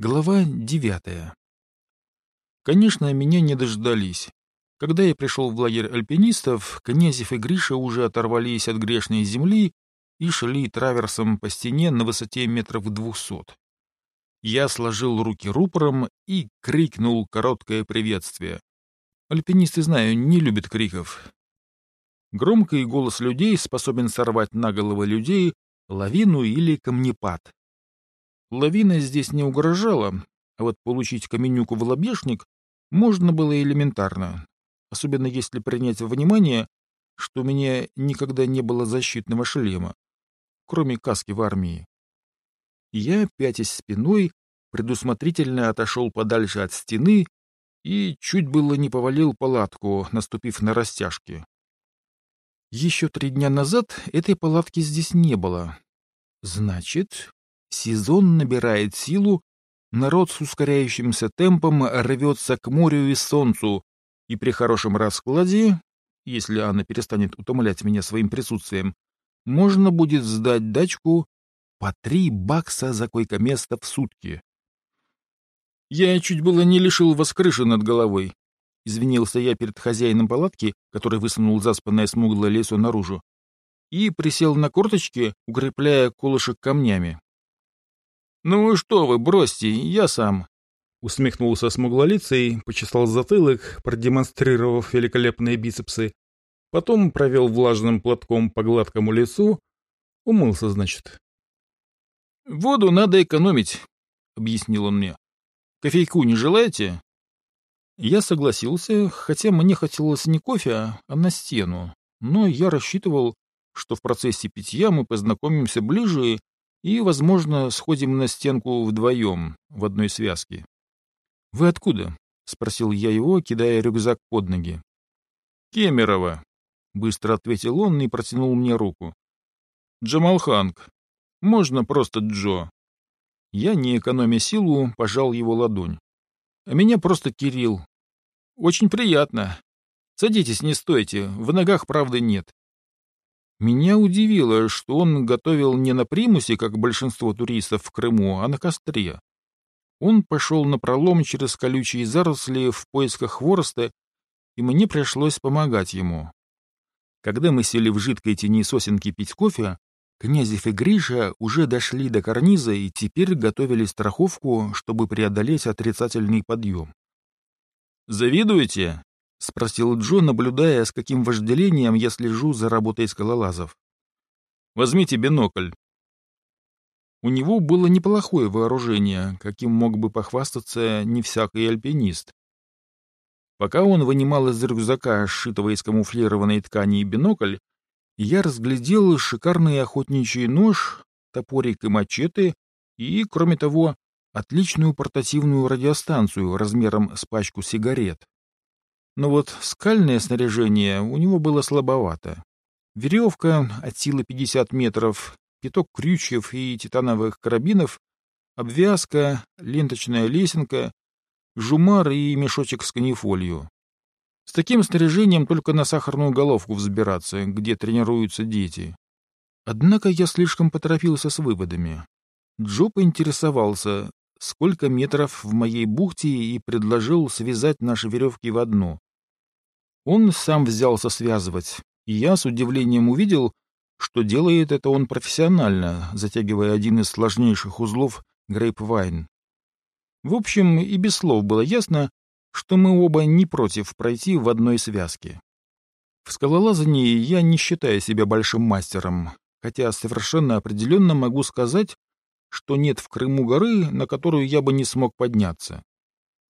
Глава девятая. Конечно, меня не дождались. Когда я пришел в лагерь альпинистов, Князев и Гриша уже оторвались от грешной земли и шли траверсом по стене на высоте метров двухсот. Я сложил руки рупором и крикнул короткое приветствие. Альпинисты, знаю, не любят криков. Громкий голос людей способен сорвать на головы людей лавину или камнепад. Лавина здесь не угрожала, а вот получить каменюку в лобешник можно было элементарно, особенно если принять во внимание, что у меня никогда не было защитного шлема, кроме каски в армии. Я, пятясь спиной, предусмотрительно отошел подальше от стены и чуть было не повалил палатку, наступив на растяжки. Еще три дня назад этой палатки здесь не было. Значит, Сезон набирает силу, народ с ускоряющимся темпом рвется к морю и солнцу, и при хорошем раскладе, если она перестанет утомлять меня своим присутствием, можно будет сдать дачку по три бакса за койко-место в сутки. Я чуть было не лишил вас крыши над головой. Извинился я перед хозяином палатки, который высунул заспанное смуглое лицо наружу, и присел на корточки, укрепляя колышек камнями. «Ну что вы, бросьте, я сам». Усмехнулся смуглолицей, почесал затылок, продемонстрировав великолепные бицепсы. Потом провел влажным платком по гладкому лицу. Умылся, значит. «Воду надо экономить», — объяснил он мне. «Кофейку не желаете?» Я согласился, хотя мне хотелось не кофе, а на стену. Но я рассчитывал, что в процессе питья мы познакомимся ближе и, возможно, сходим на стенку вдвоем, в одной связке. — Вы откуда? — спросил я его, кидая рюкзак под ноги. — Кемерово, — быстро ответил он и протянул мне руку. — Джамалханг. Можно просто Джо. Я, не экономя силу, пожал его ладонь. А меня просто Кирилл. Очень приятно. Садитесь, не стойте, в ногах правды нет. Меня удивило, что он готовил не на примусе, как большинство туристов в Крыму, а на костре. Он пошел на пролом через колючие заросли в поисках хвороста, и мне пришлось помогать ему. Когда мы сели в жидкой тени сосенки пить кофе, Князев и Гриша уже дошли до карниза и теперь готовили страховку, чтобы преодолеть отрицательный подъем. «Завидуете?» — спросил Джо, наблюдая, с каким вожделением я слежу за работой скалолазов. «Возьмите бинокль». У него было неплохое вооружение, каким мог бы похвастаться не всякий альпинист. Пока он вынимал из рюкзака, сшитого из камуфлированной ткани, бинокль, я разглядел шикарный охотничий нож, топорик и мачете, и, кроме того, отличную портативную радиостанцию размером с пачку сигарет. Но вот скальное снаряжение у него было слабовато. Веревка от силы 50 метров, пяток крючьев и титановых карабинов, обвязка, ленточная лесенка, жумар и мешочек с канифолью. С таким снаряжением только на сахарную головку взбираться, где тренируются дети. Однако я слишком поторопился с выводами. Джо поинтересовался, сколько метров в моей бухте, и предложил связать наши веревки в одну. Он сам взялся связывать, и я с удивлением увидел, что делает это он профессионально, затягивая один из сложнейших узлов грейпвайн. В общем, и без слов было ясно, что мы оба не против пройти в одной связке. В скалолазании я не считаю себя большим мастером, хотя совершенно определенно могу сказать, что нет в Крыму горы, на которую я бы не смог подняться.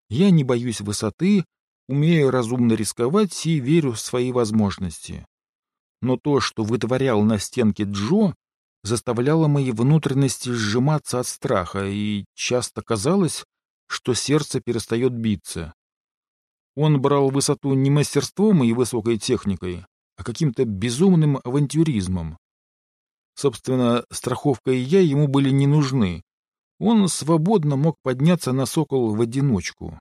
Я не боюсь высоты, умею разумно рисковать и верю в свои возможности. Но то, что вытворял на стенке Джо, заставляло мои внутренности сжиматься от страха, и часто казалось, что сердце перестает биться. Он брал высоту не мастерством и высокой техникой, а каким-то безумным авантюризмом. Собственно, страховка и я ему были не нужны. Он свободно мог подняться на сокол в одиночку.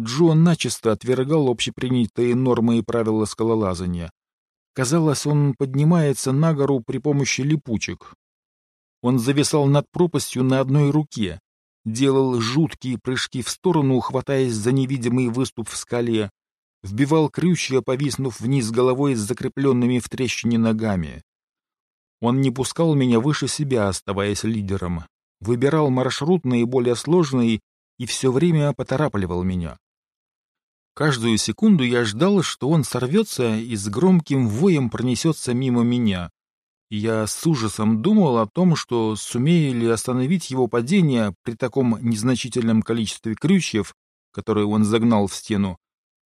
Джо начисто отвергал общепринятые нормы и правила скалолазания. Казалось, он поднимается на гору при помощи липучек. Он зависал над пропастью на одной руке, делал жуткие прыжки в сторону, хватаясь за невидимый выступ в скале, вбивал крючья, повиснув вниз головой с закрепленными в трещине ногами. Он не пускал меня выше себя, оставаясь лидером, выбирал маршрут наиболее сложный и все время поторапливал меня. Каждую секунду я ждал, что он сорвется и с громким воем пронесется мимо меня. Я с ужасом думал о том, что сумею ли остановить его падение при таком незначительном количестве крючьев, которые он загнал в стену,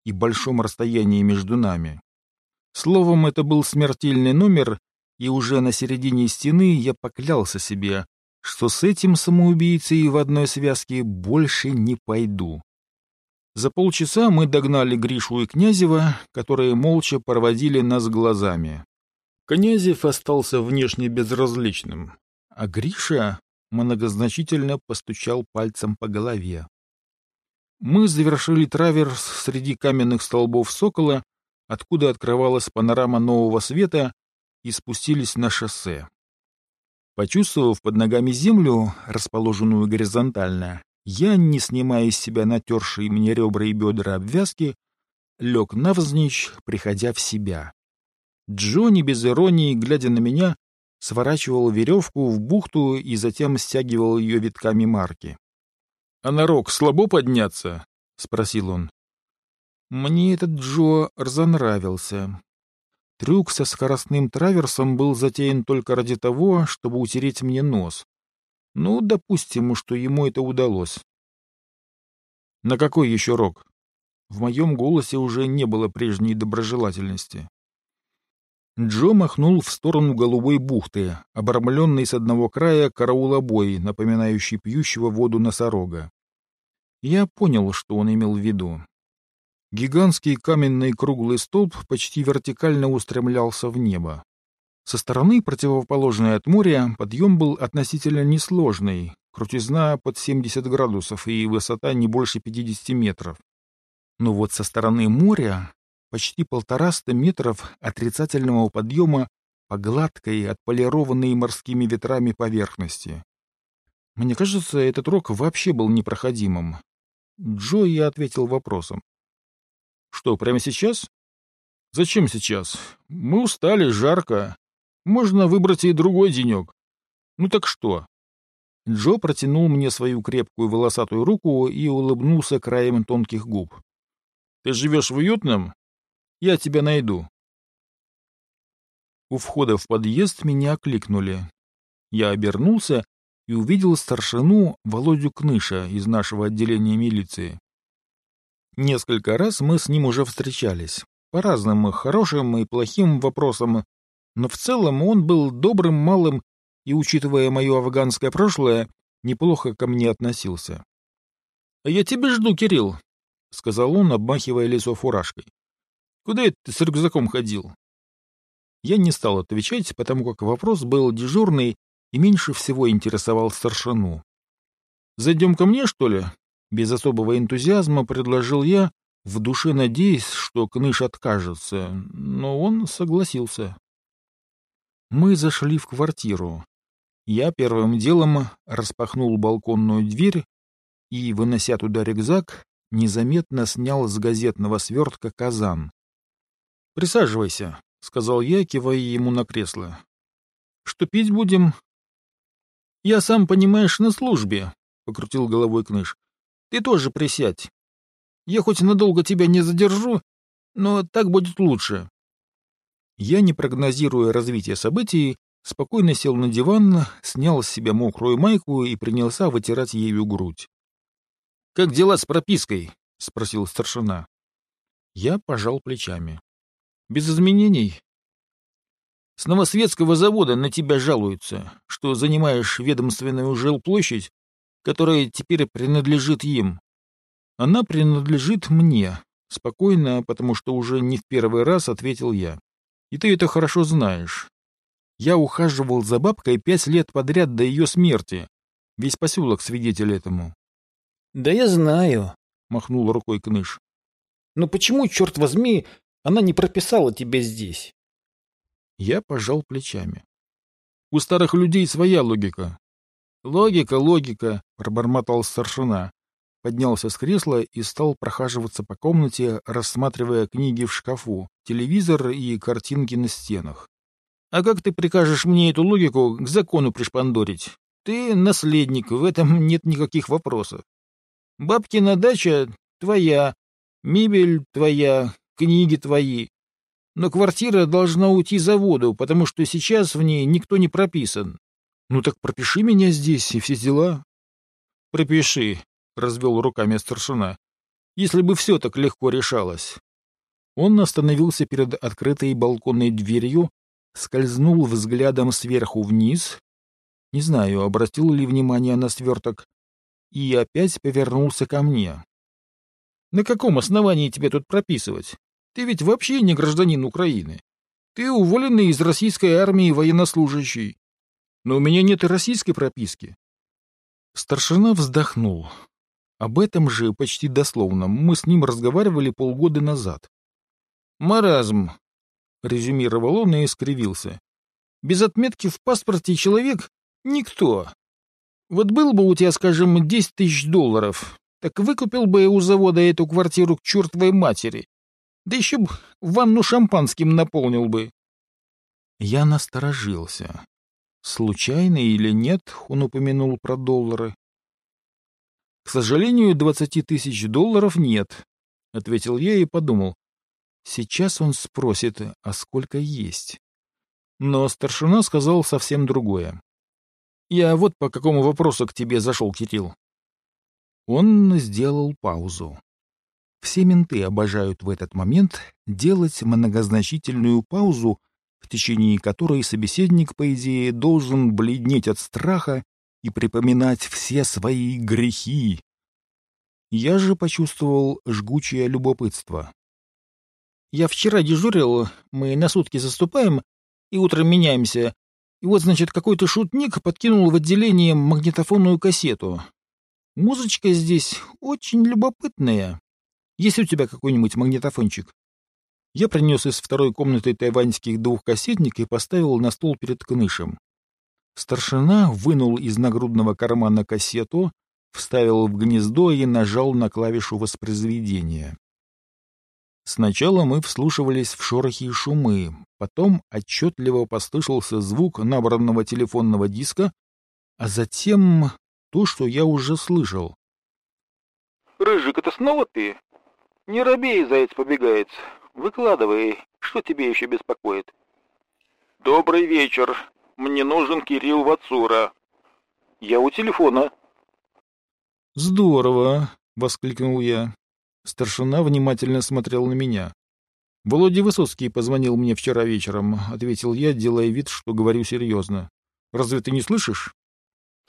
и большом расстоянии между нами. Словом, это был смертельный номер, и уже на середине стены я поклялся себе, что с этим самоубийцей в одной связке больше не пойду. За полчаса мы догнали Гришу и Князева, которые молча проводили нас глазами. Князев остался внешне безразличным, а Гриша многозначительно постучал пальцем по голове. Мы завершили траверс среди каменных столбов Сокола, откуда открывалась панорама нового света, и спустились на шоссе. Почувствовав под ногами землю, расположенную горизонтально, я, не снимая из себя натершие мне ребра и бедра обвязки, лег навзничь, приходя в себя. Джонни без иронии, глядя на меня, сворачивал веревку в бухту и затем стягивал ее витками марки. — А на рог слабо подняться? — спросил он. Мне этот Джо разонравился. Трюк со скоростным траверсом был затеян только ради того, чтобы утереть мне нос. Ну, допустим, что ему это удалось. На какой еще рог? В моем голосе уже не было прежней доброжелательности. Джо махнул в сторону голубой бухты, обрамленной с одного края караулобой, напоминающий пьющего воду носорога. Я понял, что он имел в виду. Гигантский каменный круглый столб почти вертикально устремлялся в небо. Со стороны, противоположной от моря, подъем был относительно несложный, крутизна под 70 градусов и высота не больше 50 метров. Но вот со стороны моря почти полтораста метров отрицательного подъема по гладкой, отполированной морскими ветрами поверхности. Мне кажется, этот рок вообще был непроходимым. Джо я ответил вопросом. Что, прямо сейчас? Зачем сейчас? Мы устали, жарко. Можно выбрать и другой денек. Ну так что? Джо протянул мне свою крепкую волосатую руку и улыбнулся краем тонких губ. Ты живешь в уютном? Я тебя найду. У входа в подъезд меня окликнули. Я обернулся и увидел старшину Володю Кныша из нашего отделения милиции. Несколько раз мы с ним уже встречались, по разным хорошим и плохим вопросам, но в целом он был добрым, малым и, учитывая мое афганское прошлое, неплохо ко мне относился. — Я тебя жду, Кирилл, — сказал он, обмахивая лицо фуражкой. — Куда это ты с рюкзаком ходил? Я не стал отвечать, потому как вопрос был дежурный и меньше всего интересовал старшину. — Зайдем ко мне, что ли? Без особого энтузиазма предложил я, в душе надеясь, что Кныш откажется, но он согласился. Мы зашли в квартиру. Я первым делом распахнул балконную дверь и, вынося туда рюкзак, незаметно снял с газетного свертка казан. «Присаживайся», — сказал я, кивая ему на кресло. «Что пить будем?» «Я сам, понимаешь, на службе», — покрутил головой Кныш. Ты тоже присядь. Я хоть надолго тебя не задержу, но так будет лучше. Я, не прогнозируя развитие событий, спокойно сел на диван, снял с себя мокрую майку и принялся вытирать ею грудь. — Как дела с пропиской? — спросил старшина. Я пожал плечами. — Без изменений. — С новосветского завода на тебя жалуются, что занимаешь ведомственную жилплощадь которая теперь принадлежит им. Она принадлежит мне. Спокойно, потому что уже не в первый раз ответил я. И ты это хорошо знаешь. Я ухаживал за бабкой пять лет подряд до ее смерти. Весь поселок свидетель этому. — Да я знаю, — махнул рукой Кныш. — Но почему, черт возьми, она не прописала тебя здесь? Я пожал плечами. У старых людей своя логика. Логика, логика, пробормотал старшина. Поднялся с кресла и стал прохаживаться по комнате, рассматривая книги в шкафу, телевизор и картинки на стенах. А как ты прикажешь мне эту логику к закону пришпандорить? Ты наследник, в этом нет никаких вопросов. Бабкина дача твоя, мебель твоя, книги твои. Но квартира должна уйти за воду, потому что сейчас в ней никто не прописан. Ну так пропиши меня здесь и все дела. Пропиши, — развел руками старшина. Если бы все так легко решалось. Он остановился перед открытой балконной дверью, скользнул взглядом сверху вниз, не знаю, обратил ли внимание на сверток, и опять повернулся ко мне. На каком основании тебе тут прописывать? Ты ведь вообще не гражданин Украины. Ты уволенный из российской армии военнослужащий. Но у меня нет и российской прописки. Старшина вздохнул. Об этом же почти дословно мы с ним разговаривали полгода назад. «Маразм», — резюмировал он и искривился. «Без отметки в паспорте человек — никто. Вот был бы у тебя, скажем, десять тысяч долларов, так выкупил бы у завода эту квартиру к чертовой матери. Да еще б ванну шампанским наполнил бы. Я насторожился. Случайно или нет, он упомянул про доллары. К сожалению, двадцати тысяч долларов нет, — ответил я и подумал. Сейчас он спросит, а сколько есть. Но старшина сказал совсем другое. Я вот по какому вопросу к тебе зашел, Кирилл. Он сделал паузу. Все менты обожают в этот момент делать многозначительную паузу, в течение которой собеседник, по идее, должен бледнеть от страха и припоминать все свои грехи. Я же почувствовал жгучее любопытство. Я вчера дежурил, мы на сутки заступаем и утром меняемся. И вот, значит, какой-то шутник подкинул в отделение магнитофонную кассету. Музычка здесь очень любопытная. Есть у тебя какой-нибудь магнитофончик? Я принес из второй комнаты тайваньских двухкассетник и поставил на стол перед кнышем. Старшина вынул из нагрудного кармана кассету, вставил в гнездо и нажал на клавишу воспроизведения. Сначала мы вслушивались в шорохи и шумы, потом отчетливо послышался звук набранного телефонного диска, а затем то, что я уже слышал. «Рыжик, это снова ты? Не робей, заяц побегает. Выкладывай, что тебе еще беспокоит?» «Добрый вечер. Мне нужен Кирилл Вацура. Я у телефона». «Здорово!» — воскликнул я. Старшина внимательно смотрел на меня. «Володя Высоцкий позвонил мне вчера вечером», — ответил я, делая вид, что говорю серьезно. «Разве ты не слышишь?»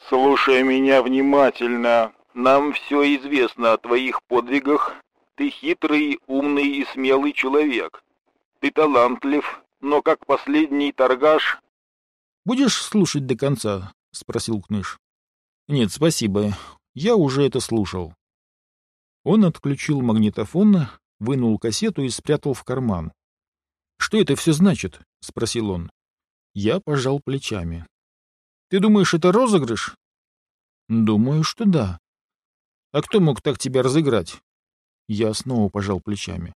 «Слушай меня внимательно. Нам все известно о твоих подвигах. Ты хитрый, умный и смелый человек. Ты талантлив, но как последний торгаш...» «Будешь слушать до конца?» — спросил Кныш. «Нет, спасибо. Я уже это слушал». Он отключил магнитофон, вынул кассету и спрятал в карман. «Что это все значит?» — спросил он. Я пожал плечами. Ты думаешь, это розыгрыш? Думаю, что да. А кто мог так тебя разыграть? Я снова пожал плечами.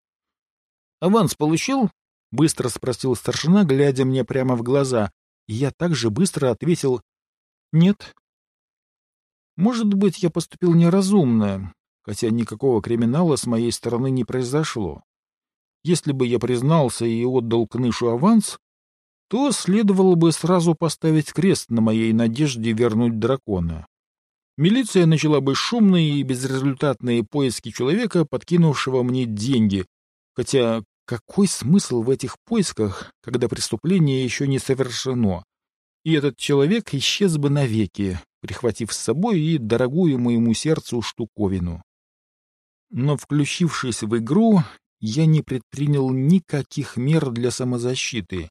Аванс получил? Быстро спросил старшина, глядя мне прямо в глаза, и я также быстро ответил «нет». Может быть, я поступил неразумно, хотя никакого криминала с моей стороны не произошло. Если бы я признался и отдал Кнышу аванс, то следовало бы сразу поставить крест на моей надежде вернуть дракона. Милиция начала бы шумные и безрезультатные поиски человека, подкинувшего мне деньги, хотя какой смысл в этих поисках, когда преступление еще не совершено? И этот человек исчез бы навеки, прихватив с собой и дорогую моему сердцу штуковину. Но, включившись в игру, я не предпринял никаких мер для самозащиты.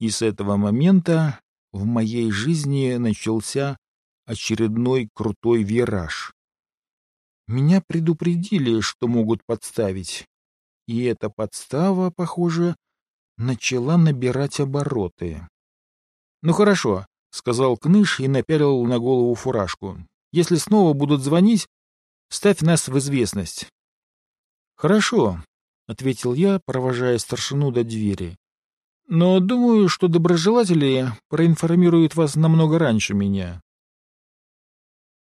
И с этого момента в моей жизни начался очередной крутой вираж. Меня предупредили, что могут подставить. И эта подстава, похоже, начала набирать обороты. «Ну хорошо», сказал Кныш и напялил на голову фуражку. «Если снова будут звонить, ставь нас в известность». «Хорошо», — ответил я, провожая старшину до двери. «Но думаю, что доброжелатели проинформируют вас намного раньше меня.